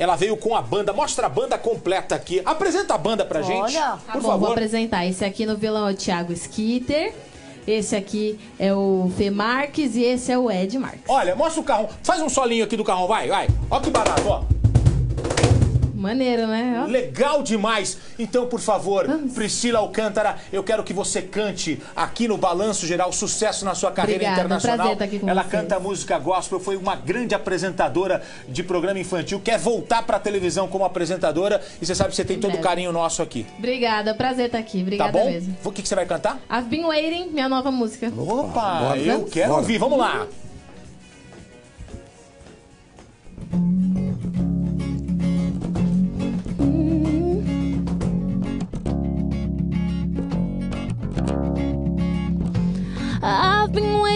Ela veio com a banda. Mostra a banda completa aqui. Apresenta a banda pra gente. Olha. por Tá bom, favor. vou apresentar. Esse aqui no violão é o Thiago Skitter. Esse aqui é o Fê Marques e esse é o Ed Marques. Olha, mostra o carrão. Faz um solinho aqui do carrão, vai, vai. Ó que barato, ó. Maneiro, né? Ó. Legal demais. Então, por favor, Priscila Alcântara, eu quero que você cante aqui no Balanço Geral sucesso na sua carreira Obrigada, um internacional. com Ela vocês. canta música gospel, foi uma grande apresentadora de programa infantil, quer voltar pra televisão como apresentadora e você sabe que você tem todo o carinho nosso aqui. Obrigada, prazer estar aqui. Tá Obrigada bom? mesmo. O que, que você vai cantar? I've been waiting, minha nova música. Opa, bora. eu quero Bora. ouvir, vamos lá.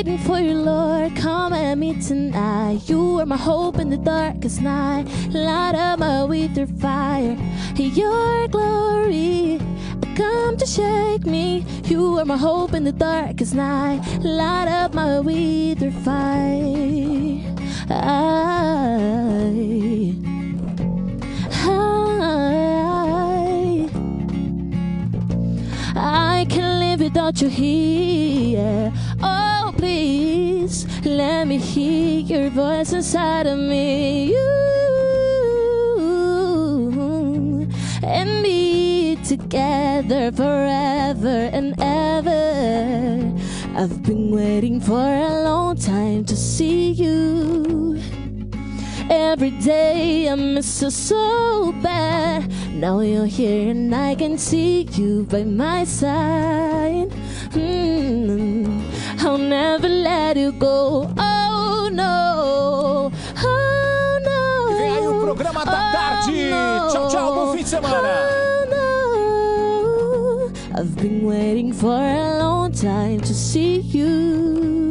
Waiting for you, Lord. Come at me tonight. You are my hope in the darkest night. Light up my with your fire. Your glory. Come to shake me. You are my hope in the darkest night. Light up my with your fire. I, I, I can live without you here. Please let me hear your voice inside of me. You and me together forever and ever. I've been waiting for a long time to see you. Every day I miss you so bad. Now you're here and I can see you by my side. Mm, I'll never let you go. Oh no. Oh no. Vem aí o programa da Oh, tarde. no. Tchau, tchau, bom fim de oh, semana. Oh no. I've been waiting for a long time to see you.